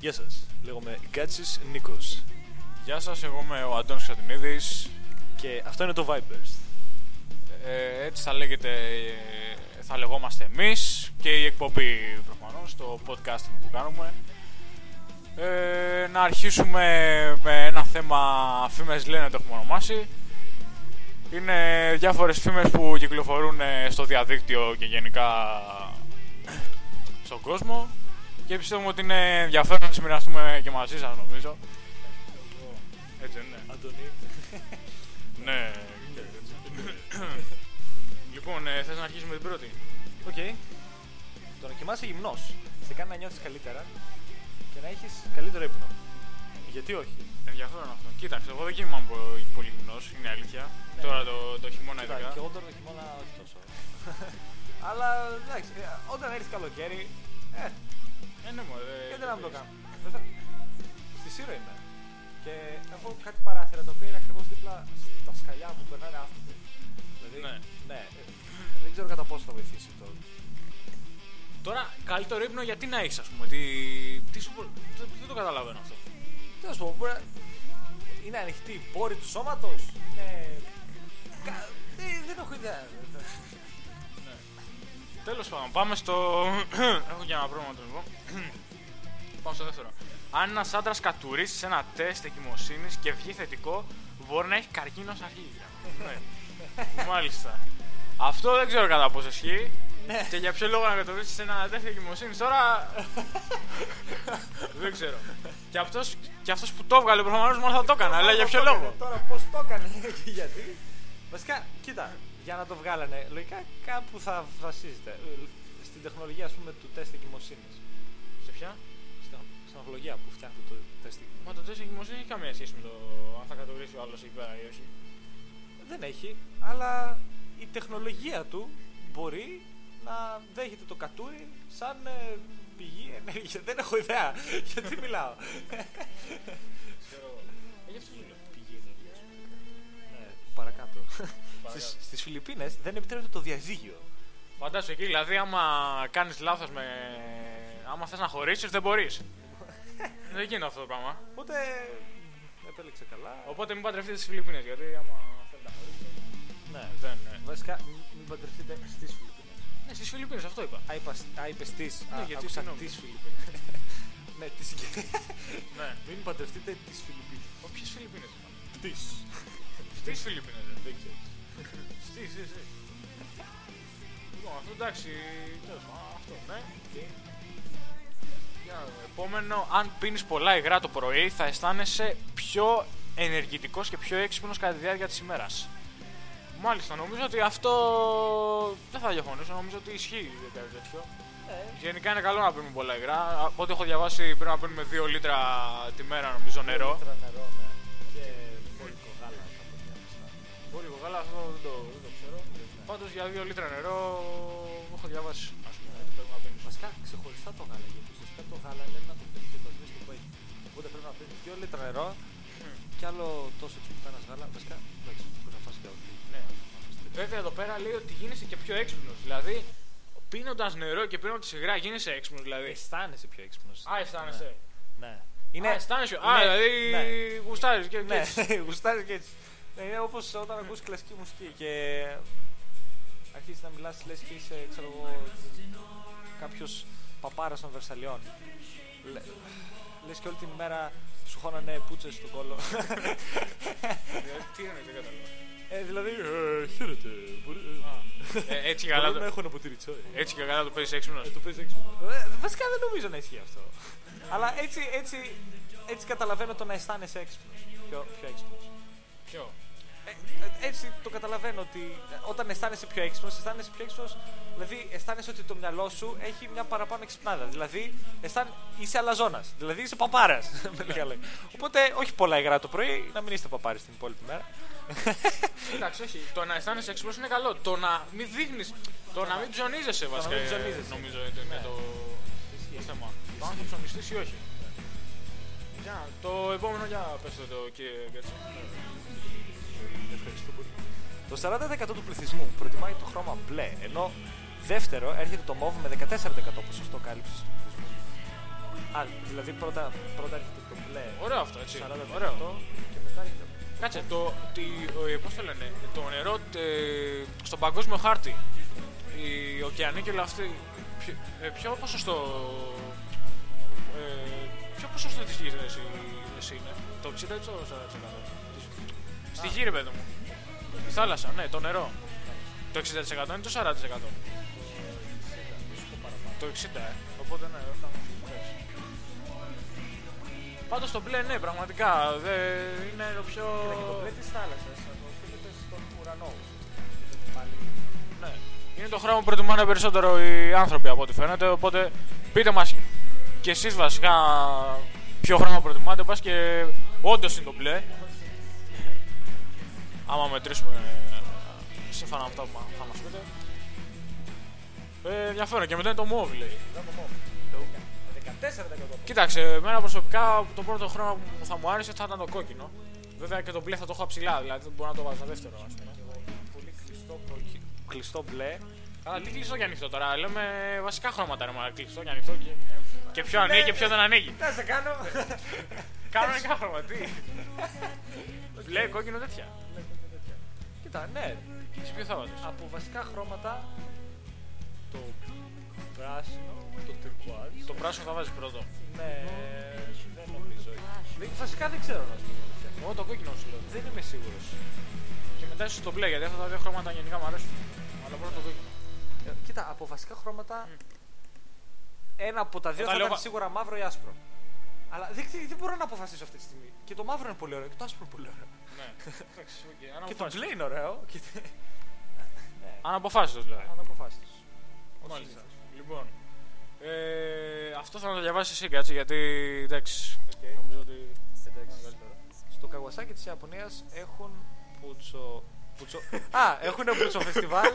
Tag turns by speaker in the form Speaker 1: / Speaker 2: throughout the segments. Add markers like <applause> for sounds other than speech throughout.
Speaker 1: Γεια σας, λέγομαι Γκάτσις Νίκος.
Speaker 2: Γεια σας, εγώ είμαι ο Αντώνης Κατινίδης
Speaker 1: και αυτό είναι το Vibers.
Speaker 2: ε, Έτσι θα λέγεται, ε, θα λεγόμαστε εμείς και η εκπομπή προφανώς, το podcasting που κάνουμε. Ε, Να αρχίσουμε με ένα θέμα φήμες λένε το έχουμε ονομάσει. Είναι διάφορες φήμες που κυκλοφορούν ε, στο διαδίκτυο και γενικά στον κόσμο και πιστεύουμε ότι είναι ενδιαφέρον να συμμοιραστούμε και μαζί σας νομίζω Έτσι δεν είναι
Speaker 1: Αντωνί.
Speaker 2: Ναι. λοιπόν, ε, θες να αρχίσουμε την πρώτη;
Speaker 1: Οκ. Το να κοιμάσαι γυμνός σε κάνει να νιώθεις καλύτερα και να έχεις καλύτερο ύπνο. Γιατί όχι;
Speaker 2: Ενδιαφέρον αυτό. Κοίταξε, εγώ δεν κοιμάμαι πο- πολύ γυμνός, είναι αλήθεια.
Speaker 1: Ναι.
Speaker 2: Τώρα το, το χειμώνα
Speaker 1: Κοίτα,
Speaker 2: ειδικά.
Speaker 1: και εγώ τώρα το χειμώνα όχι τόσο. <laughs> Αλλά εντάξει, ε, όταν έρθει καλοκαίρι, ε,
Speaker 2: Ε, ναι, μωρέ,
Speaker 1: γιατί να μην το
Speaker 2: δεν
Speaker 1: κάνω. Βέβαια, Στη Σύρο είμαι. Και έχω κάτι παράθυρα τα οποία είναι ακριβώς δίπλα στα σκαλιά που περνάνε άνθρωποι. Δηλαδή,
Speaker 2: Ναι.
Speaker 1: ναι, ε, δεν ξέρω κατά πόσο θα βοηθήσει το.
Speaker 2: Τώρα, καλύτερο ύπνο γιατί να έχεις, ας πούμε. Τι, τι σου, μπο- δεν, δεν το καταλαβαίνω αυτό.
Speaker 1: Τι να σου πω, μπορεί να- είναι ανοιχτή η πόρη του σώματος. Είναι. Κα- Δεν, δεν έχω ιδέα.
Speaker 2: Τέλος πάντων, πάμε στο... <clears throat> Έχω και ένα πρόβλημα το λοιπόν. <clears throat> πάμε στο δεύτερο. Αν ένας άντρας κατουρίσει σε ένα τεστ εγκυμοσύνης και βγει θετικό, μπορεί να έχει καρκίνο στα αρχίδια. ναι. <laughs> Μάλιστα. Αυτό δεν ξέρω κατά πόσο ισχύει.
Speaker 1: Ναι.
Speaker 2: Και για ποιο λόγο να κατουρίσει σε ένα τεστ εγκυμοσύνης τώρα. <laughs> δεν ξέρω. Και αυτό και αυτός που το έβγαλε προφανώς μόνος θα το έκανε. Αλλά για ποιο λόγο;
Speaker 1: Τώρα πώς το έκανε; Και <laughs> γιατί; Βασικά, κοίτα, για να το βγάλανε, λογικά κάπου θα βασίζεται. Ε, Στην τεχνολογία, ας πούμε, του τεστ εγκυμοσύνης.
Speaker 2: Σε ποια;
Speaker 1: Στην στην τεχνολογία που φτιάχνει το τεστ εγκυμοσύνης.
Speaker 2: Μα το τεστ εγκυμοσύνης έχει καμία σχέση με το αν θα κατουρίσει ο άλλος εκεί πέρα ή όχι.
Speaker 1: Δεν έχει, αλλά η τεχνολογία του μπορεί να δέχεται το κατούρι σαν ε, πηγή ενέργεια. Δεν έχω ιδέα <laughs> γιατί μιλάω.
Speaker 2: Ξέρω εγώ. Ε, γι' αυτό σου λέω.
Speaker 1: Πηγή ενέργεια. Ναι, παρακάτω. Στις, στις Φιλιππίνες δεν επιτρέπεται το διαζύγιο.
Speaker 2: Φαντάσου εκεί, δηλαδή, άμα κάνεις λάθος με. άμα θες να χωρίσεις, δεν μπορείς. <laughs> δεν γίνεται αυτό το πράγμα.
Speaker 1: Οπότε επέλεξε καλά.
Speaker 2: Οπότε μην παντρευτείτε στις Φιλιππίνες, γιατί άμα θέλετε να χωρίσετε.
Speaker 1: Ναι.
Speaker 2: Δεν. Ναι,
Speaker 1: Βασικά, μην- μην παντρευτείτε στις Φιλιππίνες.
Speaker 2: ναι στις Φιλιππίνες, αυτό είπα.
Speaker 1: Α, είπα, α, είπες τις.
Speaker 2: Ναι,
Speaker 1: Α,
Speaker 2: γιατί
Speaker 1: άκουσα
Speaker 2: συγγνώμη.
Speaker 1: τις Φιλιππίνες. <laughs> ναι, τις
Speaker 2: ναι. <laughs>
Speaker 1: Μην παντρευτείτε τις Φιλιππίνες.
Speaker 2: Ποιε Φιλιππίνες είπα.
Speaker 1: Τις.
Speaker 2: Στι Φιλιππίνες, δεν
Speaker 1: Δεν ξέρεις.
Speaker 2: Στι, στι, στι. Λοιπόν, αυτό εντάξει. Τέλος πάντων, αυτό, ναι. Για να δούμε. Επόμενο, αν πίνεις πολλά υγρά το πρωί, θα αισθάνεσαι πιο ενεργητικός και πιο έξυπνος κατά τη διάρκεια της ημέρας. Μάλιστα, νομίζω ότι αυτό δεν θα διαφωνήσω, νομίζω ότι ισχύει κάτι τέτοιο.
Speaker 1: Ε,
Speaker 2: Γενικά είναι καλό να πίνουμε πολλά υγρά. Από ό,τι έχω διαβάσει πρέπει να πίνουμε 2 λίτρα τη μέρα νομίζω νερό.
Speaker 1: λίτρα νερό, ναι.
Speaker 2: Πολύ γάλα, αυτό δεν το, δεν το ξέρω. Πάντως για 2 λίτρα νερό έχω διαβάσει ας πούμε ότι πρέπει να πίνεις.
Speaker 1: Βασικά ξεχωριστά το γάλα, γιατί ουσιαστικά το γάλα λένε να το πίνεις και το σβήσει που έχει. Οπότε πρέπει να πίνεις 2 λίτρα νερό και άλλο τόσο τη πουτάνα γάλα. Βασικά, εντάξει, μπορεί να φας και ό,τι.
Speaker 2: Ναι. Βέβαια εδώ πέρα λέει ότι γίνεσαι και πιο έξυπνος. Δηλαδή πίνοντας νερό και πίνοντας υγρά γίνεσαι έξυπνος. Δηλαδή.
Speaker 1: Αισθάνεσαι πιο έξυπνος.
Speaker 2: Α, αισθάνεσαι.
Speaker 1: Ναι.
Speaker 2: Είναι... Α, αισθάνεσαι. Α,
Speaker 1: ναι,
Speaker 2: δηλαδή
Speaker 1: ναι.
Speaker 2: γουστάρεις και, και
Speaker 1: Ναι,
Speaker 2: έτσι. <laughs>
Speaker 1: γουστάρεις και έτσι. Ναι, είναι όπως όταν ακούς κλασική μουσική και αρχίσει να μιλάς λες και είσαι, ξέρω εγώ, κάποιος παπάρας των Βερσαλιών. Λε, λες και όλη την ημέρα σου χώνανε πούτσες στον κόλο.
Speaker 2: Δηλαδή, Τι είναι, δεν κατάλαβα.
Speaker 1: ε, δηλαδή, ε, χαίρετε. Μπορεί,
Speaker 2: Α, ε, έτσι καλά
Speaker 1: μπορεί να
Speaker 2: το,
Speaker 1: έχω ένα ποτήρι τσάι.
Speaker 2: έτσι και καλά το παίζεις έξυπνος.
Speaker 1: Ε, το παίζεις έξυπνος. Ε, βασικά δεν νομίζω να ισχύει αυτό. Αλλά έτσι, έτσι, έτσι καταλαβαίνω το να αισθάνεσαι έξυπνος. Πιο, πιο έξυπνος.
Speaker 2: Ποιο;
Speaker 1: Ε, ε, έτσι το καταλαβαίνω ότι ε, όταν αισθάνεσαι πιο έξυπνος, αισθάνεσαι πιο έξυπνος. Δηλαδή, αισθάνεσαι ότι το μυαλό σου έχει μια παραπάνω εξυπνάδα. Δηλαδή, αισθάν, είσαι αλαζόνας. Δηλαδή, είσαι παπάρας. <laughs> με λίγα λόγια. Οπότε, όχι πολλά υγρά το πρωί, να μην είστε παπάρε την υπόλοιπη μέρα.
Speaker 2: Εντάξει, όχι. Το να αισθάνεσαι έξυπνος είναι καλό. Το να μην δείχνει. Το να μην ψωνίζεσαι βασικά.
Speaker 1: μην ψωνίζεσαι.
Speaker 2: Νομίζω ότι είναι
Speaker 1: Ναι.
Speaker 2: το, το θέμα. Το αν θα ψωνιστείς ή όχι. Για, το επόμενο, για πες το, το κύριε Γκέτσι.
Speaker 1: Ευχαριστώ πολύ. Το 40% του πληθυσμού προτιμάει το χρώμα μπλε, ενώ δεύτερο έρχεται το μόβ με 14% ποσοστό κάλυψης του πληθυσμού. Α, δηλαδή πρώτα, πρώτα έρχεται το μπλε.
Speaker 2: Ωραίο αυτό, έτσι.
Speaker 1: 40%
Speaker 2: Ωραίο.
Speaker 1: και μετά έρχεται.
Speaker 2: Κάτσε, το, τι, ε, πώς το λένε, το νερό ε, στον παγκόσμιο χάρτη, οι ωκεανοί και όλα αυτοί, ποιο, ε, ποιο ποσοστό, ε, ποιο ποσοστό της γης εσύ, εσύ είναι, το 60 ή το 40%. Στη γη ρε παιδί μου, η θάλασσα, ναι, το νερό. Το 60% είναι το 40%. Το 60, ε. Οπότε ναι, δεν φτάνω. Εντάξει. Πάντως το μπλε, ναι, πραγματικά, δεν είναι το πιο...
Speaker 1: Κοίτα, και το μπλε της θάλασσας οφείλεται στον ουρανό. Πάλι.
Speaker 2: Ναι. Είναι το χρώμα που προτιμάνε περισσότερο οι άνθρωποι από ό,τι φαίνεται. Οπότε πείτε μας και εσείς βασικά ποιο χρώμα προτιμάτε. Πας και όντως είναι το μπλε. Άμα μετρήσουμε ε, σύμφωνα με αυτά που μα- θα μας πείτε. Ε, ενδιαφέρον. Και μετά είναι το μόβ, λέει.
Speaker 1: Ήταν το μόβ. Το 14%
Speaker 2: Κοίταξε, εμένα προσωπικά το πρώτο χρώμα που θα μου άρεσε θα ήταν το κόκκινο. Βέβαια και το μπλε θα το έχω ψηλά, δηλαδή δεν μπορώ να το βάζω δεύτερο. Ας πούμε.
Speaker 1: πολύ κλειστό, κόκκι- κλειστό μπλε.
Speaker 2: Αλλά τι κλειστό και ανοιχτό τώρα, λέμε βασικά χρώματα ρε μαλάκα, κλειστό και ανοιχτό και, και ποιο ανοίγει και ποιο δεν ανοίγει.
Speaker 1: Τι να σε κάνω.
Speaker 2: Κανονικά χρώμα, τι. Λέει κόκκινο τέτοια.
Speaker 1: Κοίτα, ναι.
Speaker 2: Σε ποιο θα βάζεις;
Speaker 1: Από βασικά χρώματα το πράσινο, το τυρκουάζ.
Speaker 2: Το πράσινο θα βάζεις πρώτο.
Speaker 1: Ναι, δεν νομίζω. Δεν- Βασικά δεν ξέρω να σου πω. την αλήθεια.
Speaker 2: Εγώ το κόκκινο σου λέω.
Speaker 1: Δεν είμαι σίγουρος.
Speaker 2: Και μετά ίσως το μπλε, γιατί αυτά τα δύο χρώματα γενικά μου αρέσουν. Αλλά πρώτο το κόκκινο.
Speaker 1: Κοίτα, από βασικά χρώματα ένα από τα δύο
Speaker 2: Όταν
Speaker 1: θα
Speaker 2: λέω
Speaker 1: ήταν
Speaker 2: βα-
Speaker 1: σίγουρα μαύρο ή άσπρο. Αλλά δεν, δεν μπορώ να αποφασίσω αυτή τη στιγμή. Και το μαύρο είναι πολύ ωραίο και το άσπρο είναι πολύ ωραίο.
Speaker 2: Ναι. Εντάξει, οκ,
Speaker 1: Και το
Speaker 2: αναποφάσιστος.
Speaker 1: μπλε είναι ωραίο. Και... ναι,
Speaker 2: Αναποφάσιστος δηλαδή.
Speaker 1: αναποφάσιστος. Ο
Speaker 2: Μάλιστα.
Speaker 1: συνήθως.
Speaker 2: Λοιπόν. Ε, αυτό θα το διαβάσεις εσύ κάτσε γιατί εντάξει.
Speaker 1: Οκ.
Speaker 2: Νομίζω ότι.
Speaker 1: Εντάξει.
Speaker 2: είναι καλύτερο.
Speaker 1: Στο Καγουασάκι της Ιαπωνίας έχουν πουτσο... πουτσο... <laughs> Α, έχουν πουτσο φεστιβάλ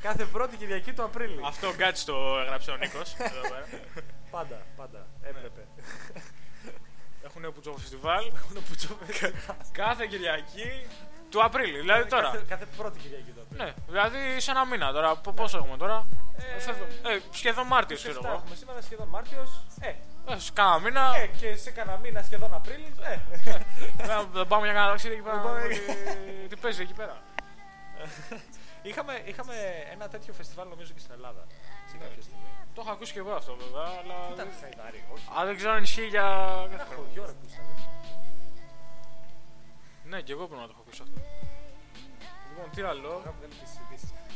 Speaker 1: κάθε πρώτη Κυριακή του Απρίλη.
Speaker 2: Αυτό γκάτσι το έγραψε ο Νίκος. εδώ πέρα.
Speaker 1: Πάντα, πάντα. Έπρεπε.
Speaker 2: Έχουν πουτσο φεστιβάλ
Speaker 1: Έχουν πουτσο φεστιβάλ.
Speaker 2: κάθε Κυριακή του Απρίλη. Δηλαδή τώρα.
Speaker 1: Κάθε, κάθε πρώτη Κυριακή του Απρίλη.
Speaker 2: Ναι, δηλαδή σε ένα μήνα τώρα. πο- Πόσο έχουμε τώρα;
Speaker 1: Ε,
Speaker 2: Φεύγω- Ε, σχεδόν Μάρτιος,
Speaker 1: Σε
Speaker 2: ξέρω
Speaker 1: εφτά
Speaker 2: εγώ.
Speaker 1: έχουμε σήμερα σχεδόν Μάρτιος. Ε,
Speaker 2: Ε, σε κάνα μήνα.
Speaker 1: ε, και σε κανένα μήνα σχεδόν Απρίλη. Ε,
Speaker 2: να- Δεν πάμε για κανένα ταξίδι εκεί πέρα.
Speaker 1: Δεν
Speaker 2: να
Speaker 1: πάμε-
Speaker 2: δούμε τι- Τι παίζει εκεί πέρα; <laughs>
Speaker 1: είχαμε, είχαμε ένα τέτοιο φεστιβάλ νομίζω και στην Ελλάδα. Σε κάποια στιγμή.
Speaker 2: Το έχω ακούσει και εγώ αυτό βέβαια, αλλά.
Speaker 1: Ήταν χαϊδάρι, όχι.
Speaker 2: Αλλά δεν ξέρω αν ισχύει για. κάθε
Speaker 1: Ένα
Speaker 2: χρόνο.
Speaker 1: χωριό ρε που ήταν.
Speaker 2: Ναι, και εγώ πρέπει να το έχω ακούσει αυτό. Λοιπόν, τι άλλο;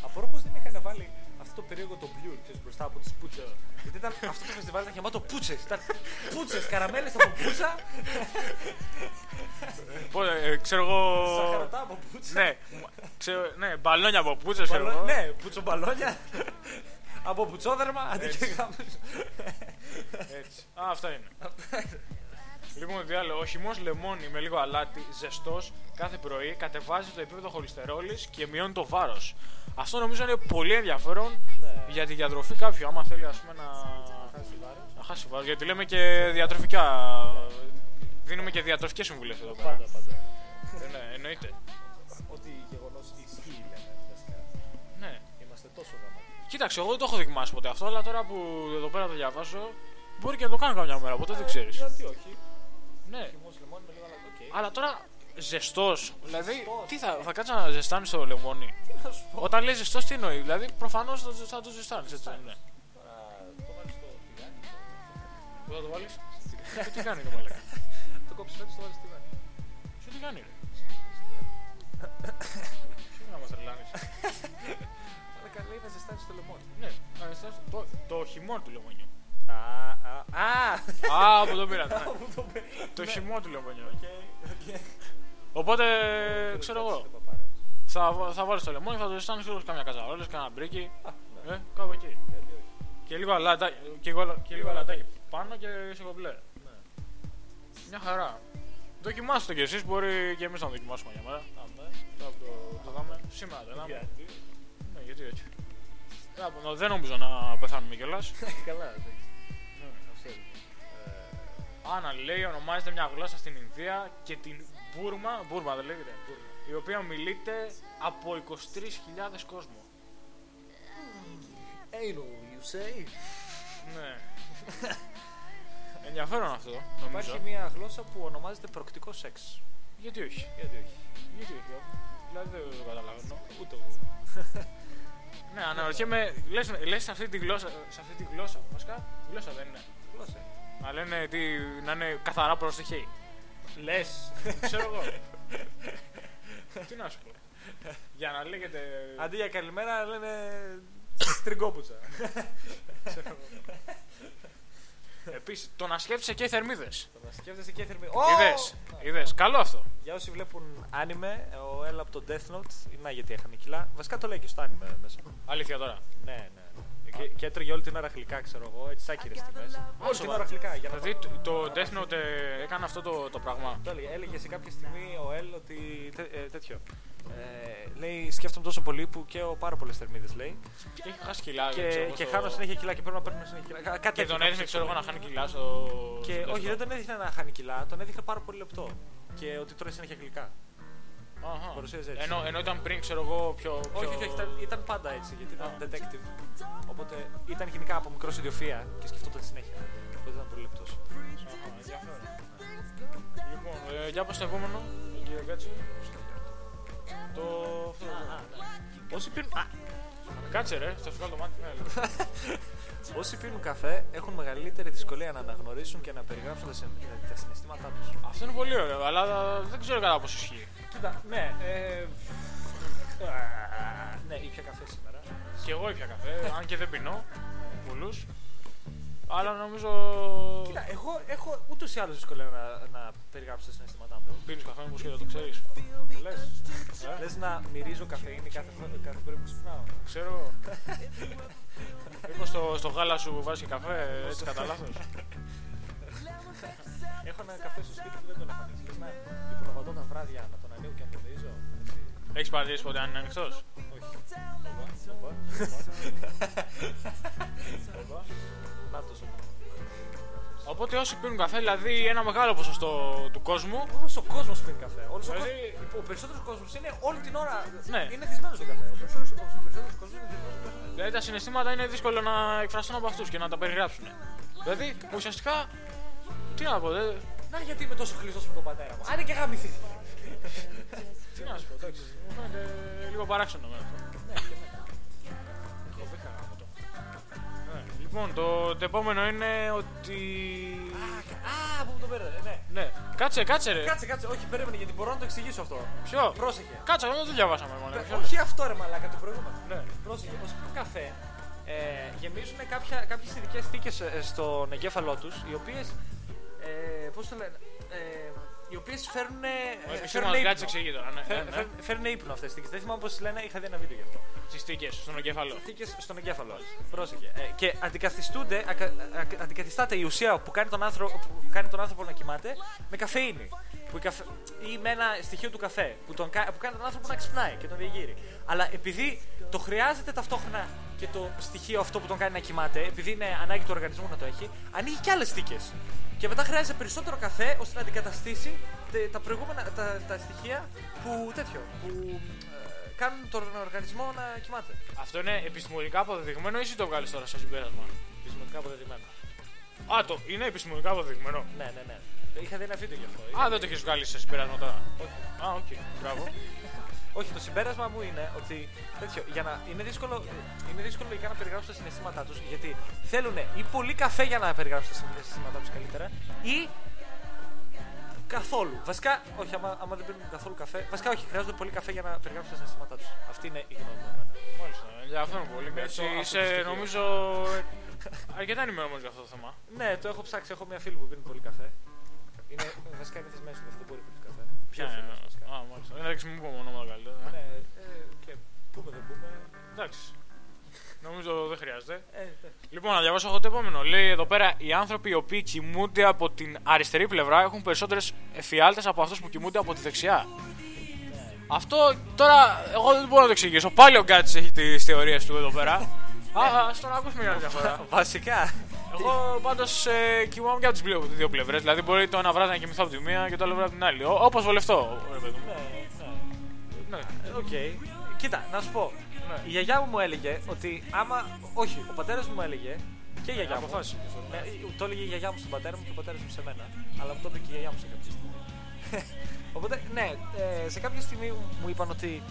Speaker 1: Τώρα βγάλει τις ειδήσεις. Απορώ πως δεν είχαν βάλει αυτό το περίεργο το μπλιούρ, ξέρεις, μπροστά από τις πούτσες. Γιατί ήταν, αυτό το φεστιβάλ ήταν γεμάτο πούτσες. Ήταν πούτσες, καραμέλες από πούτσα,
Speaker 2: Πω, ε, ξέρω εγώ.
Speaker 1: σαχαρατά από πούτσα.
Speaker 2: Ναι, μου- ξέρω, ναι, μπαλόνια από πούτσα, ξέρω
Speaker 1: Μπαλό-
Speaker 2: εγώ.
Speaker 1: Ναι, πουτσομπαλόνια. από πουτσόδερμα, αντί και γάμους.
Speaker 2: Έτσι. Α, αυτά είναι. Λοιπόν, τι άλλο. Ο χυμός λεμόνι με λίγο αλάτι, ζεστός, κάθε πρωί κατεβάζει το επίπεδο χολυστερόλης και μειώνει το βάρος. Αυτό νομίζω είναι πολύ ενδιαφέρον
Speaker 1: Ναι.
Speaker 2: για τη διατροφή κάποιου. Άμα θέλει ας πούμε, να, να χάσει βάρος. Γιατί λέμε και διατροφικά. Δίνουμε και διατροφικές συμβουλές εδώ πέρα.
Speaker 1: Πάντα, πάντα.
Speaker 2: Ε, ναι, εννοείται.
Speaker 1: Ότι γεγονός ισχύει, λέμε, βασικά.
Speaker 2: Ναι.
Speaker 1: Είμαστε τόσο γραμματικοί.
Speaker 2: Κοίταξε, εγώ δεν το έχω δοκιμάσει ποτέ αυτό, αλλά τώρα που εδώ πέρα το διαβάζω, μπορεί και να το κάνω καμιά μέρα, ποτέ δεν ξέρεις.
Speaker 1: Γιατί όχι.
Speaker 2: Ναι.
Speaker 1: Χυμός λεμόνι με λίγο αλάτι, οκ.
Speaker 2: Αλλά τώρα ζεστός. Δηλαδή,
Speaker 1: Ζεστός.
Speaker 2: τι θα, θα κάτσει να ζεστάνει το λεμόνι.
Speaker 1: Τι να σου πω.
Speaker 2: Όταν λέει ζεστός, τι εννοεί; Δηλαδή, προφανώς θα, θα το ζεστάνει. Έτσι δεν είναι.
Speaker 1: Τώρα το βάλεις στο τηγάνι.
Speaker 2: Πού θα το βάλεις. τι κάνει το μαλάκα;
Speaker 1: Το κόψεις φέτος, το βάλεις στο τηγάνι.
Speaker 2: Σου τι κάνει. ρε; <laughs> Τι να μας τρελάνεις.
Speaker 1: Αλλά καλά είναι να ζεστάνεις το λεμόνι.
Speaker 2: Ναι, να ζεστάνεις το, το χυμό του λεμονιού.
Speaker 1: Α, α, α.
Speaker 2: Α, από το πήρατε. ναι.
Speaker 1: Πού το πέ-
Speaker 2: Το
Speaker 1: Ναι.
Speaker 2: χυμό του λεμονιού.
Speaker 1: Οκ, οκ.
Speaker 2: Οπότε, ξέρω εγώ, θα, θα βάλεις το λεμόνι, θα το ζεστάνει ξέρω κάμια καζαρόλε, κάνα μπρίκι. Ε, κάπου εκεί. Και λίγο αλάτα, και, λίγο- και λίγο αλατάκι πάνω και σε κομπλέ. Μια χαρά. Δοκιμάστε το κι εσείς, μπορεί και εμείς να δοκιμάσουμε για μέρα. Θα το, το δάμε. Σήμερα δεν θα Ναι, γιατί όχι. Θα πω, Δεν νομίζω να πεθάνουμε κιόλας. <laughs>
Speaker 1: Καλά, εντάξει. Αυτό είναι.
Speaker 2: Άνα λέει, ονομάζεται μια γλώσσα στην Ινδία και την Μπούρμα, Μπούρμα δεν λέγεται, η οποία μιλείται από 23.000 κόσμο.
Speaker 1: Anal, you say.
Speaker 2: Ναι. Ενδιαφέρον αυτό, νομίζω.
Speaker 1: Υπάρχει μια γλώσσα που ονομάζεται προκτικό σεξ.
Speaker 2: Γιατί όχι;
Speaker 1: Γιατί όχι;
Speaker 2: Γιατί όχι. Δηλαδή δεν το καταλαβαίνω.
Speaker 1: Ούτε εγώ. <laughs>
Speaker 2: Ναι, αναρωτιέμαι, λες, λες σε αυτή τη γλώσσα, σε αυτή τη γλώσσα, βασικά, γλώσσα δεν είναι.
Speaker 1: Γλώσσα.
Speaker 2: Να λένε τι, να είναι καθαρά προστιχή.
Speaker 1: Λες.
Speaker 2: Ξέρω εγώ. τι να σου πω. Για να λέγεται...
Speaker 1: Αντί για καλημέρα λένε στριγκόπουτσα.
Speaker 2: Επίσης, το να σκέφτεσαι και οι θερμίδες.
Speaker 1: Το να σκέφτεσαι και θερμή.
Speaker 2: Είδες, είδες, καλό αυτό.
Speaker 1: Για όσοι βλέπουν άνιμε, ο Έλα από το Death Note, να γιατί έχανε κιλά. Βασικά το λέει και στο άνιμε μέσα.
Speaker 2: Αλήθεια τώρα.
Speaker 1: Ναι, ναι. Ναι. Και, και έτρωγε όλη την ώρα γλυκά, ξέρω εγώ, έτσι άκυρε τιμές. Όλη την
Speaker 2: σοβαρά.
Speaker 1: ώρα γλυκά. Για να
Speaker 2: Δηλαδή το, το Death Note ε, έκανε αυτό το, το πράγμα.
Speaker 1: Το έλεγε, έλεγε σε κάποια στιγμή ο Ελ ότι. τέ- ε, τέτοιο. Ε, λέει, σκέφτομαι τόσο πολύ που και ο πάρα πολλές θερμίδες λέει.
Speaker 2: Και έχει χάσεις κιλά.
Speaker 1: Και,
Speaker 2: ξέρω εγώ,
Speaker 1: και
Speaker 2: στο-
Speaker 1: χάνω συνέχεια κιλά και πρέπει να παίρνω συνέχεια κιλά. Κα- Κάτι
Speaker 2: Και
Speaker 1: τέτοιο,
Speaker 2: τον
Speaker 1: κάπως
Speaker 2: έδινε,
Speaker 1: έτσι
Speaker 2: ξέρω εγώ,
Speaker 1: το
Speaker 2: να
Speaker 1: λέει.
Speaker 2: χάνει κιλά στο.
Speaker 1: Και
Speaker 2: στο
Speaker 1: όχι,
Speaker 2: Death
Speaker 1: δεν
Speaker 2: Note.
Speaker 1: τον έδειχνε να χάνει κιλά, τον έδειχνε πάρα πολύ λεπτό. Και ότι τρώει συνέχεια γλυκά.
Speaker 2: Αχα.
Speaker 1: παρουσίαζε έτσι.
Speaker 2: Ενώ, ενώ ήταν πριν, ξέρω εγώ, πιο. πιο...
Speaker 1: Όχι, όχι, όχι, ήταν, ήταν πάντα έτσι γιατί ήταν
Speaker 2: Α.
Speaker 1: detective. Οπότε ήταν γενικά από μικρός ιδιοφία και σκεφτόταν συνέχεια. Οπότε ήταν πολύ λεπτός.
Speaker 2: Αχα, ενδιαφέρον. Λοιπόν, ε, για πας στο επόμενο, τον κύριο Γκάτσι. Το. αυτό.
Speaker 1: Όσοι πίνουν, α,
Speaker 2: Κάτσε ρε, θα σου βγάλω το μάτι. <laughs> Ναι, λέω.
Speaker 1: όσοι πίνουν καφέ έχουν μεγαλύτερη δυσκολία να αναγνωρίσουν και να περιγράψουν τα, συν- τα συναισθήματά τους.
Speaker 2: Αυτό είναι πολύ ωραίο, αλλά δεν ξέρω κατά πόσο ισχύει.
Speaker 1: Κοίτα, ναι. Ε, α, ναι, ήπια καφέ σήμερα.
Speaker 2: Και εγώ ήπια καφέ, αν και δεν πεινώ πολλού. Αλλά νομίζω.
Speaker 1: Κοίτα, εγώ έχω ούτως ή άλλως δυσκολία να, να περιγράψω τα συναισθήματά μου.
Speaker 2: Πίνεις καφέ μου και δεν το ξέρεις.
Speaker 1: Λες, λες να μυρίζω καφεΐνη κάθε, φορά- κάθε φορά που ξυπνάω.
Speaker 2: Ξέρω. Μήπως στο, στο γάλα σου βάζεις και καφέ έτσι κατά λάθο.
Speaker 1: Έχω ένα καφέ στο σπίτι που δεν τον έχω ανοίξει. Λες να υπνοβατώ τα βράδια να τον ανοίγω και να τον μυρίζω. Έτσι.
Speaker 2: Έχεις παρατηρήσει ποτέ αν είναι ανοιχτός;
Speaker 1: Όχι. <laughs> Οπα, οπα. Να το σου.
Speaker 2: Οπότε όσοι πίνουν καφέ, δηλαδή ένα μεγάλο ποσοστό του κόσμου.
Speaker 1: Όλος ο κόσμος πίνει καφέ. Όλος ο,
Speaker 2: Δηλαδή-
Speaker 1: κόσμος, ο περισσότερος κόσμος είναι όλη την ώρα.
Speaker 2: Ναι.
Speaker 1: Είναι θυσμένος στον καφέ. Ο περισσότερος, ο περισσότερος κόσμος είναι θυσμένος στον καφέ.
Speaker 2: Δηλαδή τα συναισθήματα είναι δύσκολο να εκφραστούν από αυτούς και να τα περιγράψουν. Δηλαδή ουσιαστικά. Τι να πω, δεν.
Speaker 1: Να γιατί είμαι τόσο χλιστός με τον πατέρα μου. Άντε και γάμιθη.
Speaker 2: Τι να σου πω, εντάξει. Μου φαίνεται λίγο παράξενο εμένα. Λοιπόν, το, το επόμενο είναι ότι.
Speaker 1: Α, που μου το πέρασε. Ναι.
Speaker 2: Ναι, κάτσε, κάτσε ρε.
Speaker 1: Κάτσε, κάτσε. Όχι, περίμενε γιατί μπορώ να το εξηγήσω αυτό.
Speaker 2: Ποιο;
Speaker 1: Πρόσεχε.
Speaker 2: Κάτσε, αυτό δεν το διαβάσαμε μόνο. Ποιο;
Speaker 1: Όχι αυτό ρε μαλάκα, το προηγούμενο.
Speaker 2: Ναι.
Speaker 1: Πρόσεχε, όσοι πίνουν καφέ ε, γεμίζουν κάποια, κάποιες ειδικές θήκες ε, στον εγκέφαλό τους οι οποίες, ε, πώς το λένε, ε, οι οποίες φέρνουν, ε,
Speaker 2: Εσύ
Speaker 1: φέρουν
Speaker 2: μας
Speaker 1: ύπνο.
Speaker 2: κάτσε εξηγεί τώρα. Ναι,
Speaker 1: Φέρ-
Speaker 2: ναι,
Speaker 1: φέρ- Φέρνουν ύπνο αυτές τις θήκες. Δεν θυμάμαι πώς τις λένε, είχα δει ένα βίντεο γι' αυτό.
Speaker 2: Τις θήκες στον εγκέφαλο.
Speaker 1: Θήκες στον εγκέφαλο. Πρόσεχε. Ε, και αντικαθιστούνται, ακα, ακα- αντικαθιστάται η ουσία που κάνει, τον άνθρωπο, που κάνει τον άνθρωπο να κοιμάται με καφεΐνη. Που η καφε... Ή με ένα στοιχείο του καφέ που, τον, κα- που κάνει τον άνθρωπο να ξυπνάει και τον διαγείρει. Αλλά επειδή το χρειάζεται ταυτόχρονα και το στοιχείο αυτό που τον κάνει να κοιμάται, επειδή είναι ανάγκη του οργανισμού να το έχει, ανοίγει και άλλες θήκε. Και μετά χρειάζεται περισσότερο καφέ ώστε να αντικαταστήσει τε- τα προηγούμενα τα, τα στοιχεία που τέτοιο. Που ε, κάνουν τον οργανισμό να κοιμάται.
Speaker 2: Αυτό είναι επιστημονικά αποδεδειγμένο ή εσύ το βγάλεις τώρα στο συμπέρασμα;
Speaker 1: Επιστημονικά αποδεδειγμένο.
Speaker 2: Α, το είναι επιστημονικά αποδεδειγμένο.
Speaker 1: Ναι, ναι, ναι. Είχα δει ένα βίντεο γι' αυτό.
Speaker 2: Α, δεν το έχεις βγάλει σε συμπέρασμα τώρα.
Speaker 1: Όχι.
Speaker 2: Α, οκ. Μπράβο. <laughs>
Speaker 1: Όχι, το συμπέρασμα μου είναι ότι τέτοιο, για να, είναι, δύσκολο, είναι δύσκολο λογικά να περιγράψουν τα συναισθήματά τους γιατί θέλουν ή πολύ καφέ για να περιγράψουν τα συναισθήματά τους καλύτερα ή καθόλου. Βασικά, όχι, άμα, άμα δεν πίνουν καθόλου καφέ. Βασικά, όχι, χρειάζονται πολύ καφέ για να περιγράψουν τα συναισθήματά τους. Αυτή είναι η γνώμη μου. εμένα.
Speaker 2: Μάλιστα. Ενδιαφέρον πολύ.
Speaker 1: Ναι,
Speaker 2: Έτσι,
Speaker 1: το- αυτό το
Speaker 2: είσαι
Speaker 1: στοιχείο.
Speaker 2: νομίζω αρκετά ενημερωμένος για αυτό το θέμα.
Speaker 1: Ναι, το έχω ψάξει. Έχω μια φίλη που πίνει πολύ καφέ. Είναι, βασικά είναι θεσμένη στο δεν μπορεί χωρί καφέ.
Speaker 2: Ποια
Speaker 1: Πιο
Speaker 2: είναι.
Speaker 1: φίλος, βασικά.
Speaker 2: Α, μάλιστα. Δεν θα χρησιμοποιούμε ονόματα καλύτερα. ε.
Speaker 1: Ναι, ε, και πούμε δεν πούμε.
Speaker 2: Εντάξει. Νομίζω δεν χρειάζεται.
Speaker 1: Ε, ναι.
Speaker 2: Λοιπόν, να διαβάσω εγώ το επόμενο. Λέει εδώ πέρα οι άνθρωποι οι οποίοι κοιμούνται από την αριστερή πλευρά έχουν περισσότερες εφιάλτες από αυτούς που κοιμούνται από τη δεξιά. Αυτό τώρα εγώ δεν μπορώ να το εξηγήσω. Πάλι ο Γκάτση έχει τις θεωρίες του εδώ πέρα. Α, ας τον ακούσουμε για μια διαφορά. <laughs>
Speaker 1: Βασικά.
Speaker 2: Εγώ πάντως ε, κοιμάμαι και από τις δύο πλευρές. Δηλαδή μπορεί το ένα βράδυ να κοιμηθώ από τη μία και το άλλο βράδυ από την άλλη. Όπως βολευτώ. ρε παιδί μου.
Speaker 1: Ναι, ναι.
Speaker 2: Ναι.
Speaker 1: Ε, Οκ. Κοίτα, να σου πω.
Speaker 2: Ναι.
Speaker 1: Η γιαγιά μου μου έλεγε ότι άμα. Όχι, ο πατέρας μου μου έλεγε. Και η γιαγιά μου.
Speaker 2: αποφάσισε.
Speaker 1: Ναι, το έλεγε η γιαγιά μου στον πατέρα μου και ο πατέρας μου σε μένα. Αλλά μου το είπε και η γιαγιά μου σε κάποια στιγμή. <laughs> Οπότε, ναι, ε, σε κάποια στιγμή μου είπαν ότι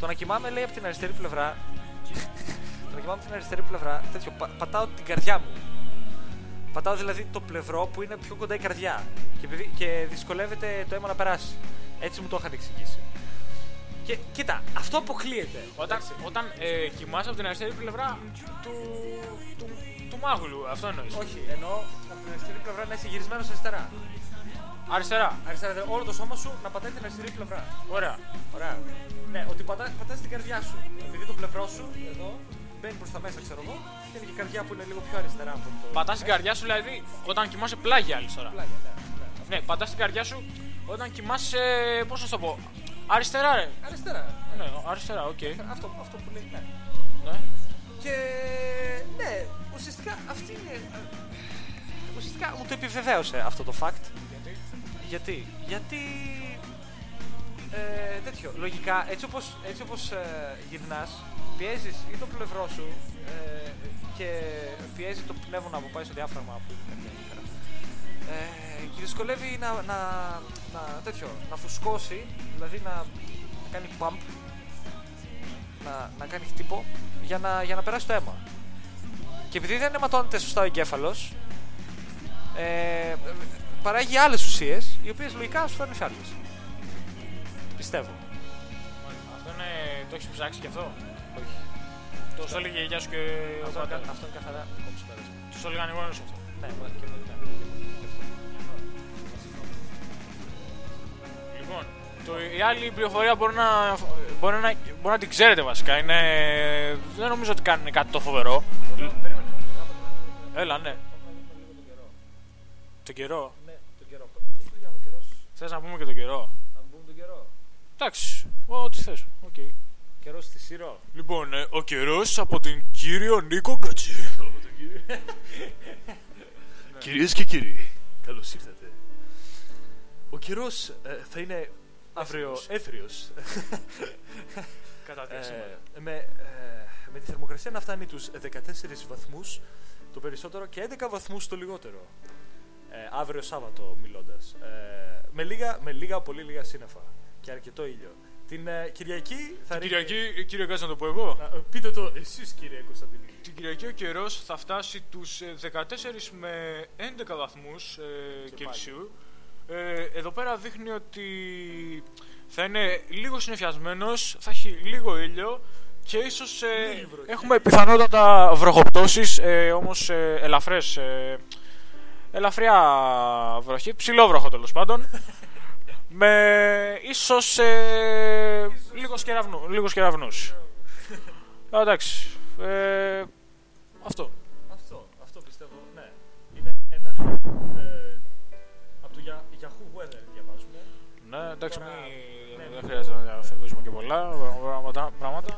Speaker 1: το να κοιμάμαι λέει από την αριστερή πλευρά. <laughs> το να κοιμάμαι από την αριστερή πλευρά, τέτοιο, πα- πατάω την καρδιά μου. Πατάω δηλαδή το πλευρό που είναι πιο κοντά η καρδιά. Και, επειδή, και δυσκολεύεται το αίμα να περάσει. Έτσι μου το είχαν εξηγήσει. Και κοίτα, αυτό αποκλείεται.
Speaker 2: Όταν,
Speaker 1: Εντάξει.
Speaker 2: όταν ε, κοιμάσαι από την αριστερή πλευρά του, του, του μάγουλου, αυτό εννοείς.
Speaker 1: Όχι, εννοώ από την αριστερή πλευρά να είσαι γυρισμένος αριστερά.
Speaker 2: Αριστερά.
Speaker 1: Αριστερά, δηλαδή όλο το σώμα σου να πατάει την αριστερή πλευρά.
Speaker 2: Ωραία.
Speaker 1: Ωραία. Ναι, ότι πατά, πατάς την καρδιά σου. Επειδή το πλευρό σου εδώ μπαίνει προς τα μέσα, ξέρω εγώ, και είναι και η καρδιά που είναι λίγο πιο αριστερά από το.
Speaker 2: Πατάς την καρδιά σου, δηλαδή, όταν κοιμάσαι πλάγια άλλη τώρα.
Speaker 1: Πλάγια, ναι, ναι.
Speaker 2: Ναι, πατάς την καρδιά σου όταν κοιμάσαι. Πώς να σου το πω. Αριστερά, ρε.
Speaker 1: Αριστερά.
Speaker 2: Ναι, αριστερά, οκ.
Speaker 1: Αυτό, αυτό που λέει, ναι.
Speaker 2: Ναι.
Speaker 1: Και ναι, ουσιαστικά αυτή είναι. ε, Ουσιαστικά μου το επιβεβαίωσε αυτό το fact.
Speaker 2: Γιατί.
Speaker 1: Γιατί, γιατί ε, τέτοιο, λογικά, έτσι όπως, έτσι όπως ε, γυρνάς, πιέζεις ή το πλευρό σου ε, και πιέζει το πνεύμα που πάει στο διάφραγμα που είναι καρδιά εκεί πέρα. Ε, και δυσκολεύει να, να, να, τέτοιο, να φουσκώσει, δηλαδή να, να κάνει pump, να, να κάνει χτύπο για να, για να περάσει το αίμα. Και επειδή δεν αιματώνεται σωστά ο εγκέφαλος, ε, παράγει άλλες ουσίες οι οποίες λογικά σου φέρνουν φιάλτες. Πιστεύω.
Speaker 2: Αυτό είναι. Το έχεις ψάξει κι αυτό;
Speaker 1: Όχι.
Speaker 2: Το σου έλεγε η γιαγιά σου και ο
Speaker 1: Αυτό,
Speaker 2: πατέρα.
Speaker 1: είναι- αυτό είναι καθαρά δικό μου συμπέρασμα.
Speaker 2: Του το έλεγαν οι γονεί σου αυτό.
Speaker 1: Ναι, μα και μου ναι, και μου, και αυτό.
Speaker 2: Λοιπόν, το, η άλλη πληροφορία μπορεί να, μπορεί, να, μπορεί να την ξέρετε βασικά. Είναι, δεν νομίζω ότι κάνουν κάτι το φοβερό.
Speaker 1: Περίμενε.
Speaker 2: Έλα, ναι.
Speaker 1: Πάμε να δούμε λίγο τον καιρό.
Speaker 2: Τον καιρό.
Speaker 1: Ναι, τον καιρό. Πώς το διάβω καιρός,
Speaker 2: Θες να πούμε και τον καιρό.
Speaker 1: να πούμε τον καιρό.
Speaker 2: Εντάξει, ό,τι θες. Okay.
Speaker 1: Καιρός στη Σύρο.
Speaker 2: Λοιπόν, ε, ο καιρός από την κύριο Νίκο Γκατζή.
Speaker 3: Κυρίες και κύριοι, καλώς ήρθατε. Ο καιρός ε, θα είναι
Speaker 1: Αύριο
Speaker 3: έθριος. <laughs>
Speaker 2: Κατά τη
Speaker 1: Ε, με, ε, με τη θερμοκρασία να φτάνει τους 14 βαθμούς το περισσότερο και 11 βαθμούς το λιγότερο. Ε, αύριο Σάββατο μιλώντας. Ε, με, λίγα, με λίγα, πολύ λίγα σύννεφα και αρκετό ήλιο. Την ε, Κυριακή θα ρίξει...
Speaker 2: Κυριακή, κύριε Γκάτζη, να το πω εγώ.
Speaker 3: πείτε το εσείς κύριε Κωνσταντινίδη.
Speaker 2: Την Κυριακή ο καιρός θα φτάσει τους ε, 14 με 11 βαθμούς ε, Κελσίου. Ε, εδώ πέρα δείχνει ότι θα είναι λίγο συνεφιασμένος, θα έχει λίγο ήλιο και ίσως ε, έχουμε πιθανότατα βροχοπτώσεις, ε, όμως ε, ελαφρές, ε, ελαφριά βροχή, ψηλό βροχο τέλος πάντων. <laughs> με ίσως ε, λίγος, σκεραυνού, λίγο σκεραυνούς. Α, εντάξει. Ε, αυτό.
Speaker 1: Αυτό, αυτό πιστεύω, ναι. Είναι ένα...
Speaker 2: εντάξει,
Speaker 1: Τώρα,
Speaker 2: μη,
Speaker 1: ναι,
Speaker 2: δεν
Speaker 1: ναι.
Speaker 2: χρειάζεται να διαφημίσουμε και πολλά πράγματα. πράγματα.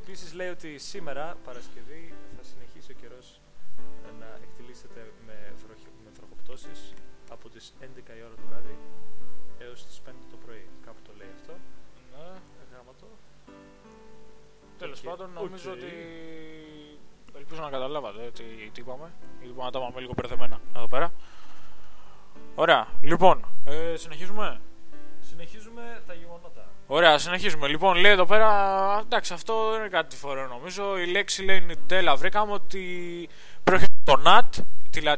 Speaker 1: Επίσης λέει ότι σήμερα, Παρασκευή, θα συνεχίσει ο καιρός ε, να εκτιλήσεται με, βροχ, με βροχοπτώσεις από τις 11 η ώρα το βράδυ έως τις 5 το πρωί. Κάπου το λέει αυτό.
Speaker 2: Ναι.
Speaker 1: Ε, Γράμματο.
Speaker 2: Τέλος
Speaker 1: Οκ.
Speaker 2: πάντων, νομίζω
Speaker 1: Οκ.
Speaker 2: ότι. Ελπίζω να καταλάβατε τι, τι είπαμε. Γιατί μπορούμε να τα πάμε λίγο μπερδεμένα εδώ πέρα. Ωραία, λοιπόν, ε, συνεχίζουμε.
Speaker 1: Συνεχίζουμε τα γεγονότα.
Speaker 2: Ωραία, συνεχίζουμε. Λοιπόν, λέει εδώ πέρα. Εντάξει, αυτό δεν είναι κάτι φοβερό νομίζω. Η λέξη λέει Nutella. Βρήκαμε ότι προέρχεται από το nut, τη λα-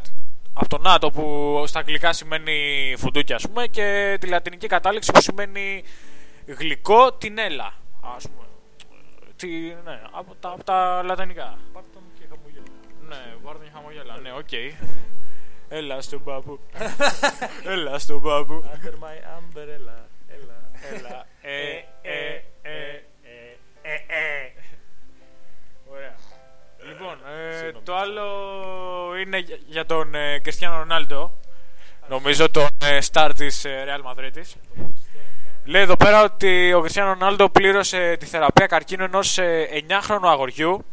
Speaker 2: από το nut όπου στα αγγλικά σημαίνει φουντούκι, ας πούμε, και τη λατινική κατάληξη που σημαίνει γλυκό την ella. Ας πούμε. Τι, ναι, από τα, από τα λατινικά.
Speaker 1: Πάρτον και χαμογέλα.
Speaker 2: Ναι, πάρ' την χαμογέλα. Ναι, οκ. Έλα στον μπαμπού. Έλα στον μπαμπού.
Speaker 1: Under my umbrella. Ella.
Speaker 2: Ella. Eh, eh, eh, eh, eh. Ωραία. Λοιπόν, ε,
Speaker 1: Συγγνώμη.
Speaker 2: το άλλο είναι για- για τον ε, Κριστιανό Ρονάλντο. Νομίζω τον ε, star της ε, Real Madrid. Λέει εδώ πέρα ότι ο Κριστιανό Ρονάλντο πλήρωσε τη θεραπεία καρκίνου ενός ε, 9χρονου αγοριού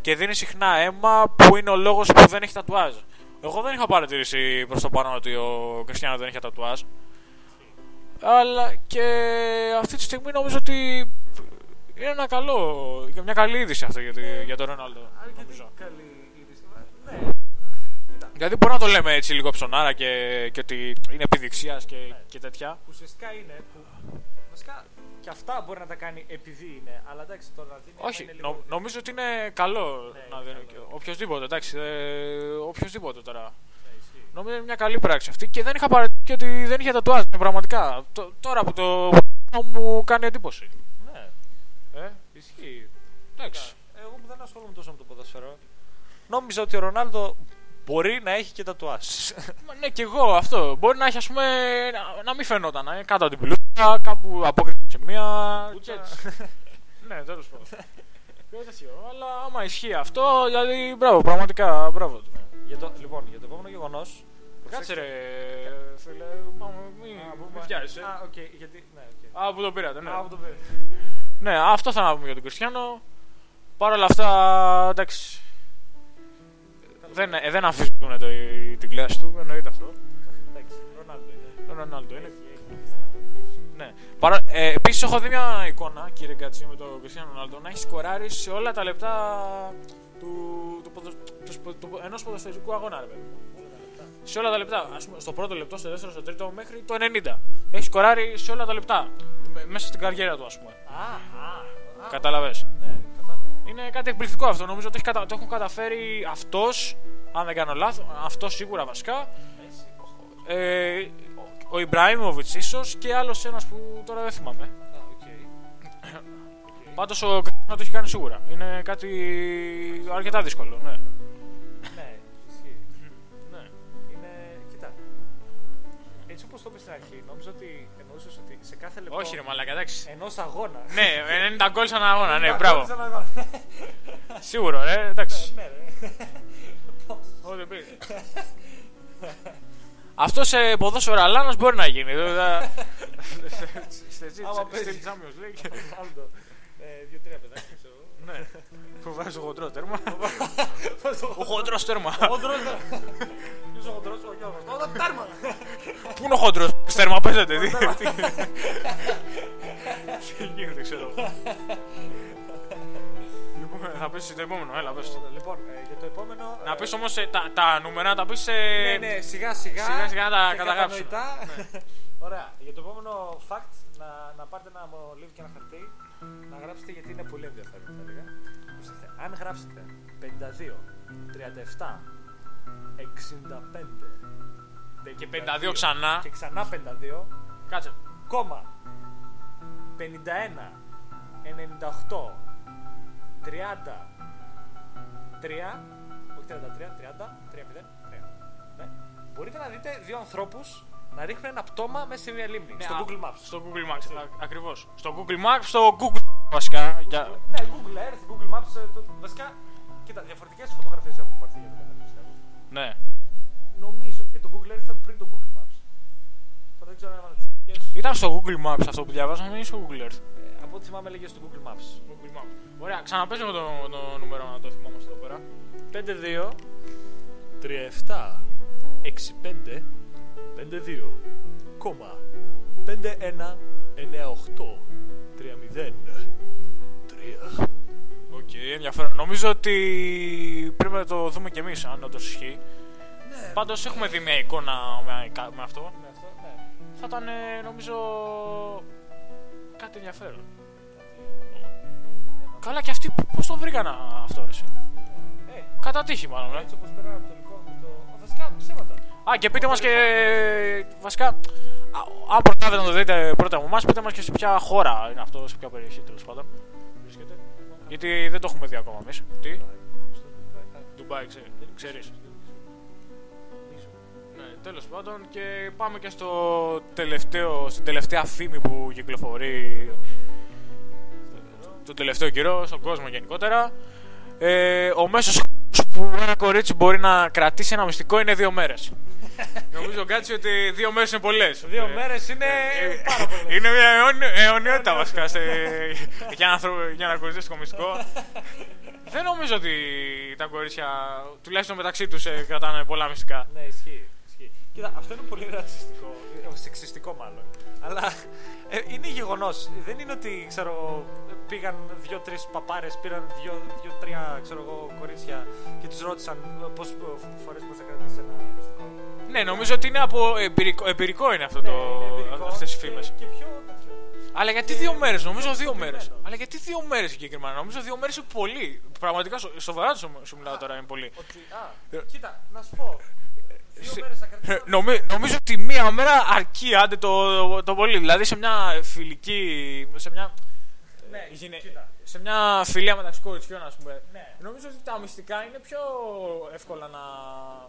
Speaker 2: και δίνει συχνά αίμα που είναι ο λόγος που δεν έχει τατουάζ. Εγώ δεν είχα παρατηρήσει προς το παρόν ότι ο Κριστιανό δεν είχε τατουάζ. Αλλά και αυτή τη στιγμή νομίζω ότι είναι ένα καλό, και μια καλή είδηση αυτό για, τη- για τον Ρονάλντο. νομίζω.
Speaker 1: Καλή είδηση. Ναι.
Speaker 2: Γιατί μπορεί να το λέμε έτσι λίγο ψωνάρα και, και ότι είναι επιδειξίας και, και τέτοια.
Speaker 1: Ουσιαστικά είναι που. Βασικά και αυτά μπορεί να τα κάνει επειδή είναι. Αλλά εντάξει τώρα να δίνει.
Speaker 2: Όχι,
Speaker 1: είναι
Speaker 2: νο-
Speaker 1: λίγο-
Speaker 2: νομίζω ότι είναι καλό
Speaker 1: Ναι,
Speaker 2: να
Speaker 1: είναι
Speaker 2: δίνει.
Speaker 1: καλό.
Speaker 2: Οποιοδήποτε, εντάξει. Ε, οποιοδήποτε τώρα.
Speaker 1: Ναι, ισχύει.
Speaker 2: Νομίζω είναι μια καλή πράξη αυτή και δεν είχα παρατηρήσει και ότι δεν είχε τατουάζ. Πραγματικά. Το- τώρα που το <laughs> μου κάνει εντύπωση.
Speaker 1: Ναι,
Speaker 2: Ε,
Speaker 1: ισχύει.
Speaker 2: εντάξει.
Speaker 1: Εγώ που δεν ασχολούμαι τόσο με το ποδόσφαιρο. Νόμιζα ότι ο Ρονάλντο μπορεί να έχει και τα
Speaker 2: Μα Ναι, και εγώ αυτό. Μπορεί να έχει, ας πούμε, να, να μην φαινόταν. Ε, κάτω από την πιλούσα, κάπου απόκριση σε μία. και έτσι. <laughs> ναι, τέλος πάντων. Πιο τέτοιο. Αλλά άμα ισχύει αυτό, δηλαδή μπράβο, πραγματικά μπράβο του.
Speaker 1: για το, λοιπόν, για το επόμενο γεγονός.
Speaker 2: Κάτσε ρε, φίλε, πάμε, μην, μην βιάζεσαι.
Speaker 1: Α, οκ, γιατί. Ναι, οκ.
Speaker 2: Α, που το πήρατε, ναι.
Speaker 1: Α, που το πήρε.
Speaker 2: Ναι, αυτό θα να πούμε για τον Κριστιανό. Παρ' όλα αυτά, εντάξει. Δεν, ε, δεν αμφισβητούν το, την κλάση του, εννοείται αυτό.
Speaker 1: Εντάξει, Ρονάλντο είναι.
Speaker 2: Ο Ρονάλντο είναι.
Speaker 1: Έχει- έχει τις δυνατότητες.
Speaker 2: Ναι. Παρα... Ε, Επίσης, έχω δει μια εικόνα, κύριε Γκάτσι, με τον Κριστιανό Ρονάλντο να έχει σκοράρει σε όλα τα λεπτά του, του, ποδο... του, σπο- του... ενός ποδοσφαιρικού αγώνα, ρε παιδί. μου. Σε όλα τα λεπτά. Ας πούμε, στο πρώτο λεπτό, στο δεύτερο, στο τρίτο, μέχρι το 90. Έχει σκοράρει σε όλα τα λεπτά. Με- Μέσα στην καριέρα του, ας πούμε.
Speaker 1: Α, α, α.
Speaker 2: Κατάλαβε.
Speaker 1: Ναι, κατάλαβα.
Speaker 2: Είναι κάτι εκπληκτικό αυτό. Νομίζω ότι έχει κατα... το έχουν καταφέρει αυτός, αν δεν κάνω λάθος, αυτός σίγουρα βασικά.
Speaker 1: Μέσι, πώς το-
Speaker 2: Ε, ο- ο Ιμπραΐμοβιτς ίσως και άλλος ένας που τώρα δεν θυμάμαι.
Speaker 1: Α, οκ. <coughs>
Speaker 2: Πάντως ο Κριστιανό το έχει κάνει σίγουρα. Είναι κάτι αρκετά δύσκολο. Ναι.
Speaker 1: Ναι, ισχύει. <coughs>
Speaker 2: ναι.
Speaker 1: Είναι. Κοίτα. Έτσι όπως το είπε στην αρχή, νόμιζα ότι εννοούσε ότι σε κάθε λεπτό.
Speaker 2: Όχι, ρε Μαλάκα, εντάξει.
Speaker 1: Ενός αγώνα.
Speaker 2: ναι, 90 γκολ σαν αγώνα, ναι,
Speaker 1: Να
Speaker 2: μπράβο.
Speaker 1: κόλλησε ένα αγώνα.
Speaker 2: Σίγουρο, ρε, εντάξει.
Speaker 1: Ναι, ρε.
Speaker 2: Ό,τι πήρε. Αυτό σε ποδόσφαιρο Αλάνος μπορεί να γίνει.
Speaker 1: Άμα παίζει.
Speaker 2: Στην Champions League.
Speaker 1: Ρονάλντο. Ε, Δύο-τρία παιδάκια, ξέρω εγώ.
Speaker 2: Ναι. Που βάζει το χοντρό τέρμα.
Speaker 1: Πώς το-
Speaker 2: Ο χοντρός τέρμα.
Speaker 1: Χοντρός, ναι. Ποιος ο χοντρός, ο Γιώργος. Το τέρμα.
Speaker 2: Πού είναι ο χοντρός τέρμα, παίζεται. Τι; Τι γίνεται, ξέρω. Λοιπόν, θα πεις το επόμενο, έλα πες.
Speaker 1: Λοιπόν, ε, για το επόμενο.
Speaker 2: Να
Speaker 1: ε,
Speaker 2: πεις όμως ε, τα, τα νούμερα, τα πεις...
Speaker 1: Ναι, ναι, σιγά σιγά.
Speaker 2: Σιγά σιγά να τα
Speaker 1: και
Speaker 2: καταγράψουμε.
Speaker 1: κατανοητά. <laughs> Ωραία. Για το επόμενο fact, να, να πάρετε ένα μολύβι και ένα χαρτί, να γράψετε γιατί είναι πολύ ενδιαφέρον, θα έλεγα. Προσέξτε, Αν γράψετε 52, 37, 65
Speaker 2: Και 52 ξανά.
Speaker 1: και ξανά 52,
Speaker 2: Κάτσε.
Speaker 1: κόμμα 51, 98, 30, 3, όχι 33, 30, 3, 0, 3. Ναι. Μπορείτε να δείτε δύο ανθρώπους να ρίχνουν ένα πτώμα μέσα σε μια λίμνη. στο
Speaker 2: α,
Speaker 1: Google Maps.
Speaker 2: Στο Google Maps, α- ακριβώς. Στο Google Maps, στο Google βασικά. Για...
Speaker 1: Ναι, Google Earth, Google Maps. ε, το- βασικά, κοίτα, διαφορετικές φωτογραφίες έχουν πάρθει για το καθένα, πιστεύω.
Speaker 2: Ναι.
Speaker 1: Νομίζω, για το Google Earth ήταν πριν το Google Maps. Τώρα δεν ξέρω αν είναι
Speaker 2: Ήταν στο Google Maps αυτό που διαβάσαμε ή στο Google Earth.
Speaker 1: Ε, Από ό,τι θυμάμαι έλεγε στο Google Maps.
Speaker 2: Google Maps. Ωραία, ξαναπέζουμε το, το νούμερο να το θυμάμαστε εδώ πέρα.
Speaker 1: 5-2,
Speaker 3: 37, 65, 52, κόμμα, 51, 98, 30, 3.
Speaker 2: Οκ, ενδιαφέρον. Νομίζω ότι πρέπει να το δούμε κι εμείς αν όντως ισχύει.
Speaker 1: Ναι.
Speaker 2: Πάντως έχουμε δει μια εικόνα με, με αυτό.
Speaker 1: Με αυτό, ναι.
Speaker 2: Θα ήταν ε, νομίζω κάτι ενδιαφέρον. Καλά και αυτοί πώς το βρήκαν α, αυτό ρε εσύ;
Speaker 1: Ε,
Speaker 2: Κατά τύχη μάλλον ε.
Speaker 1: έτσι όπως περνάμε από το υλικό με το... Α, Βασικά ψέματα.
Speaker 2: Α, και πείτε μας και βασικά, α, αν προλάβετε να το δείτε πρώτα από εμάς, πείτε μας και σε ποια χώρα είναι αυτό, σε ποια περιοχή τέλος πάντων. Βρίσκεται. Γιατί δεν το έχουμε δει ακόμα εμείς. Τι,
Speaker 1: Στο Dubai. Α,
Speaker 2: Ντουμπάι, ξέρει, ξέρεις.
Speaker 1: νομίζω.
Speaker 2: τέλος πάντων και πάμε και στο τελευταίο, στην τελευταία φήμη που κυκλοφορεί τον τελευταίο καιρό στον κόσμο γενικότερα. Ε, ο μέσος που ένα κορίτσι μπορεί να κρατήσει ένα μυστικό είναι δύο μέρες. Νομίζω κάτι ότι δύο μέρες είναι πολλές.
Speaker 1: Δύο
Speaker 2: Ε,
Speaker 1: μέρες είναι
Speaker 2: ε,
Speaker 1: πάρα πολλές.
Speaker 2: Είναι μια αιώνιο- αιωνιότητα βασικά σε, για, να, ανθρω- για να κοριτσίσει το μυστικό. Δεν νομίζω ότι τα κορίτσια, τουλάχιστον μεταξύ τους, ε, κρατάνε πολλά μυστικά.
Speaker 1: Ναι, ισχύει. ισχύει. Κοίτα, αυτό είναι πολύ ρατσιστικό. ε, Σεξιστικό μάλλον. Αλλά ε, είναι γεγονός. Δεν είναι ότι ξέρω, εγώ, πήγαν δύο-τρεις παπάρες, πήραν δύο-τρία ξέρω εγώ, κορίτσια και τους ρώτησαν πώς φορές μπορεί να κρατήσει ένα μυστικό.
Speaker 2: Ναι, νομίζω ότι είναι από εμπειρικό, εμπειρικό είναι αυτό το,
Speaker 1: Ναι, είναι εμπειρικό
Speaker 2: αυτές οι
Speaker 1: και-
Speaker 2: φήμες.
Speaker 1: Και πιο τέτοιο.
Speaker 2: Αλλά γιατί δύο μέρες, νομίζω δύο
Speaker 1: συγκεκριμένο.
Speaker 2: μέρες. Αλλά γιατί δύο μέρες συγκεκριμένα, νομίζω δύο μέρες είναι πολύ. Πραγματικά σο- σοβαρά σου, σου μιλάω τώρα, είναι πολύ.
Speaker 1: Ότι,
Speaker 2: Ε,
Speaker 1: α, κοίτα, να σου πω. Δύο
Speaker 2: σε-
Speaker 1: μέρες να κρατήσει.
Speaker 2: Ε,
Speaker 1: ένα
Speaker 2: νομι- νομίζω ότι μία μέρα αρκεί άντε το, το πολύ. Δηλαδή σε μια φιλική. σε μια.
Speaker 1: Ναι,
Speaker 2: γυναι-
Speaker 1: κοίτα.
Speaker 2: σε μια φιλία μεταξύ κοριτσιών, ας πούμε.
Speaker 1: Ναι.
Speaker 2: Νομίζω ότι τα μυστικά είναι πιο εύκολα να.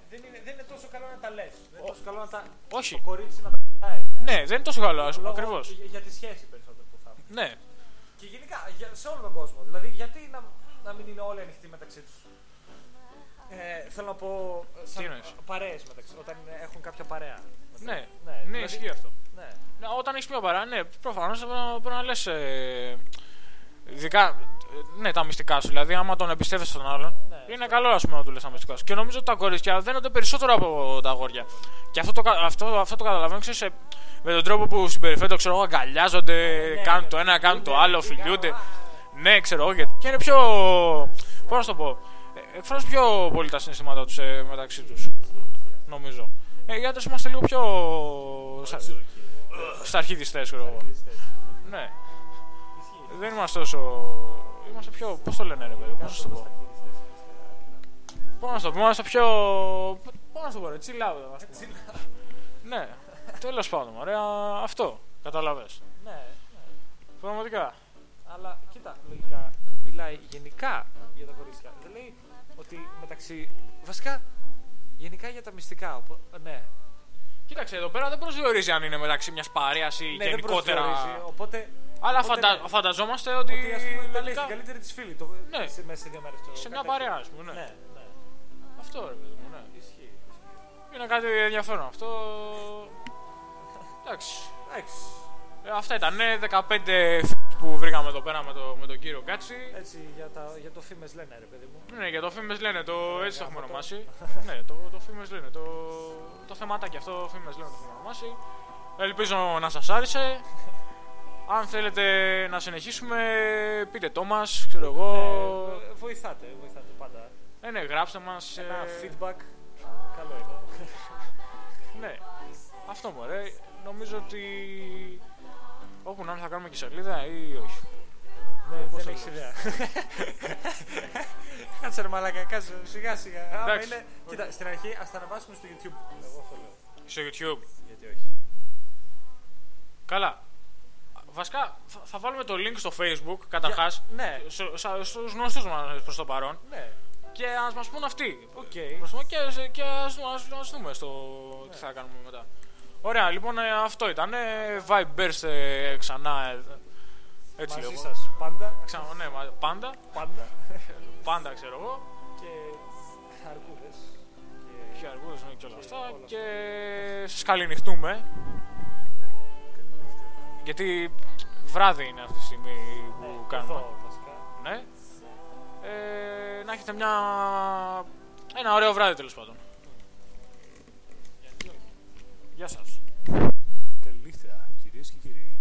Speaker 1: Δεν είναι, δεν είναι τόσο καλό να τα λες. Δεν είναι τόσο καλό να τα.
Speaker 2: Όχι.
Speaker 1: Το κορίτσι να τα κρατάει.
Speaker 2: Ναι, δεν είναι τόσο καλό,
Speaker 1: Λόγω-
Speaker 2: ακριβώς.
Speaker 1: Για, για τη σχέση περισσότερο που θα έχουμε.
Speaker 2: Ναι.
Speaker 1: Και γενικά για, σε όλο τον κόσμο. Δηλαδή, γιατί να, να μην είναι όλοι ανοιχτοί μεταξύ τους; Ε, θέλω να πω.
Speaker 2: Τι εννοείς;
Speaker 1: Παρέες μεταξύ. Όταν έχουν κάποια παρέα.
Speaker 2: Ναι,
Speaker 1: Ναι,
Speaker 2: ναι,
Speaker 1: δηλαδή-
Speaker 2: ισχύει αυτό.
Speaker 1: Ναι.
Speaker 2: Ναι, όταν έχεις μια παρά, ναι, προφανώς πρέπει να λες. Ε, ειδικά, ε, ναι, τα μυστικά σου. Δηλαδή, άμα τον εμπιστεύεσαι τον άλλον,
Speaker 1: Ναι,
Speaker 2: είναι καλό ας πούμε, να του λε τα μυστικά σου. Και νομίζω ότι τα κορίτσια δένονται περισσότερο από τα αγόρια. Και αυτό το, κα- αυτό, αυτό το καταλαβαίνω, ξέρεις, ε, με τον τρόπο που συμπεριφέρονται, ξέρω εγώ, αγκαλιάζονται,
Speaker 1: ναι,
Speaker 2: κάνουν
Speaker 1: ναι,
Speaker 2: το ένα, κάνουν το
Speaker 1: φιλιούνται,
Speaker 2: άλλο,
Speaker 1: φιλικά,
Speaker 2: φιλιούνται.
Speaker 1: α.
Speaker 2: Ναι, ξέρω εγώ. γιατί- Και είναι πιο. Πώς να σου το πω. ε, Εκφράζουν πιο πολύ τα συναισθήματά τους μεταξύ τους. Νομίζω. Ε, οι άντρες είμαστε λίγο πιο. Στα, στα αρχιδιστέ, ξέρω εγώ. Ναι. Δεν είμαστε τόσο. Είμαστε πιο. Πώς το λένε, ρε παιδί, πώς να σου το πω; Πώς να σου το πω, είμαστε πιο. Πώς να σου το πω, ρε, chill out, ας πούμε. Ναι, τέλος πάντων, ωραία, αυτό. Κατάλαβε.
Speaker 1: Ναι, ναι.
Speaker 2: Πραγματικά.
Speaker 1: Αλλά κοίτα, λογικά μιλάει γενικά για τα κορίτσια. Δεν λέει ότι μεταξύ. Βασικά γενικά για τα μυστικά. οπο- Ναι,
Speaker 2: Κοίταξε, εδώ πέρα δεν προσδιορίζει αν είναι μεταξύ μιας παρέας ή
Speaker 1: ναι δεν
Speaker 2: γενικότερα.
Speaker 1: προσδιορίζει, Οπότε.
Speaker 2: Αλλά
Speaker 1: οπότε
Speaker 2: φαντα...
Speaker 1: ναι.
Speaker 2: φανταζόμαστε ότι.
Speaker 1: Ότι ας πούμε τα λέει
Speaker 2: τελικά-
Speaker 1: στην καλύτερη της φίλη. Το...
Speaker 2: Ναι.
Speaker 1: Σε, μέσα σε δύο μέρες.
Speaker 2: Σε μια παρέα, ας πούμε. Ναι.
Speaker 1: Ναι, ναι.
Speaker 2: Αυτό ρε παιδί μου, ναι.
Speaker 1: Ισχύει.
Speaker 2: Είναι κάτι ενδιαφέρον αυτό. Εντάξει.
Speaker 1: Εντάξει.
Speaker 2: Ε, αυτά ήταν ναι, 15 φ- που βρήκαμε εδώ πέρα με, το, με τον κύριο Γκάτσι.
Speaker 1: Έτσι για, τα, για το φήμες λένε, ρε παιδί μου.
Speaker 2: Ναι, για το φήμες λένε, το έτσι το έχουμε
Speaker 1: γάμο το.
Speaker 2: ονομάσει. <laughs> ναι, το, το φήμες λένε, το, το θεματάκι αυτό φήμες λένε το έχουμε ονομάσει. Ελπίζω να σας άρεσε. Αν θέλετε να συνεχίσουμε, πείτε το μα, ξέρω εγώ.
Speaker 1: Ε, βοηθάτε, βοηθάτε πάντα.
Speaker 2: Ε, ναι, γράψτε μας.
Speaker 1: Ένα feedback. Καλό είναι. <laughs>
Speaker 2: Ναι, αυτό μωρέ. Νομίζω ότι όπου να είναι θα κάνουμε και σελίδα ή όχι.
Speaker 1: Ναι,
Speaker 2: πώς
Speaker 1: δεν
Speaker 2: το
Speaker 1: έχεις ιδέα. <laughs> Κάτσε ρε μαλάκα, κάτσε σιγά σιγά. Άμα
Speaker 2: Εντάξει.
Speaker 1: είναι... Κοίτα, στην αρχή ας τα ανεβάσουμε στο YouTube. Εγώ αυτό λέω.
Speaker 2: Στο YouTube.
Speaker 1: Γιατί όχι.
Speaker 2: Καλά. Βασικά θα, θα βάλουμε το link στο Facebook καταρχάς.
Speaker 1: Ναι,
Speaker 2: Στους γνωστούς μας προς το παρόν.
Speaker 1: ναι.
Speaker 2: Και ας μας πούν αυτοί.
Speaker 1: Οκ.
Speaker 2: Προς το- Και, και ας, ας, ας δούμε στο τι θα κάνουμε μετά. Ωραία, λοιπόν ε, αυτό ήταν. Ε, Vibers ε, ξανά. ε, έτσι
Speaker 1: Μαζί
Speaker 2: λέω.
Speaker 1: σας πάντα.
Speaker 2: Ξανά, ναι, μα- πάντα.
Speaker 1: Πάντα. <laughs>
Speaker 2: Πάντα ξέρω εγώ.
Speaker 1: και αρκούδες.
Speaker 2: Και αργούς ναι, και όλα
Speaker 1: Και
Speaker 2: αυτά.
Speaker 1: όλα
Speaker 2: Και σας καληνυχτούμε. Γιατί βράδυ είναι αυτή τη στιγμή που
Speaker 1: Ναι,
Speaker 2: κάνουμε.
Speaker 1: εδώ βασικά.
Speaker 2: Ναι. Ε, να έχετε μια... ένα ωραίο βράδυ τέλος πάντων.
Speaker 1: Γιατί όχι.
Speaker 2: Γεια σας.
Speaker 3: Καληνύχτα, κυρίες και κύριοι.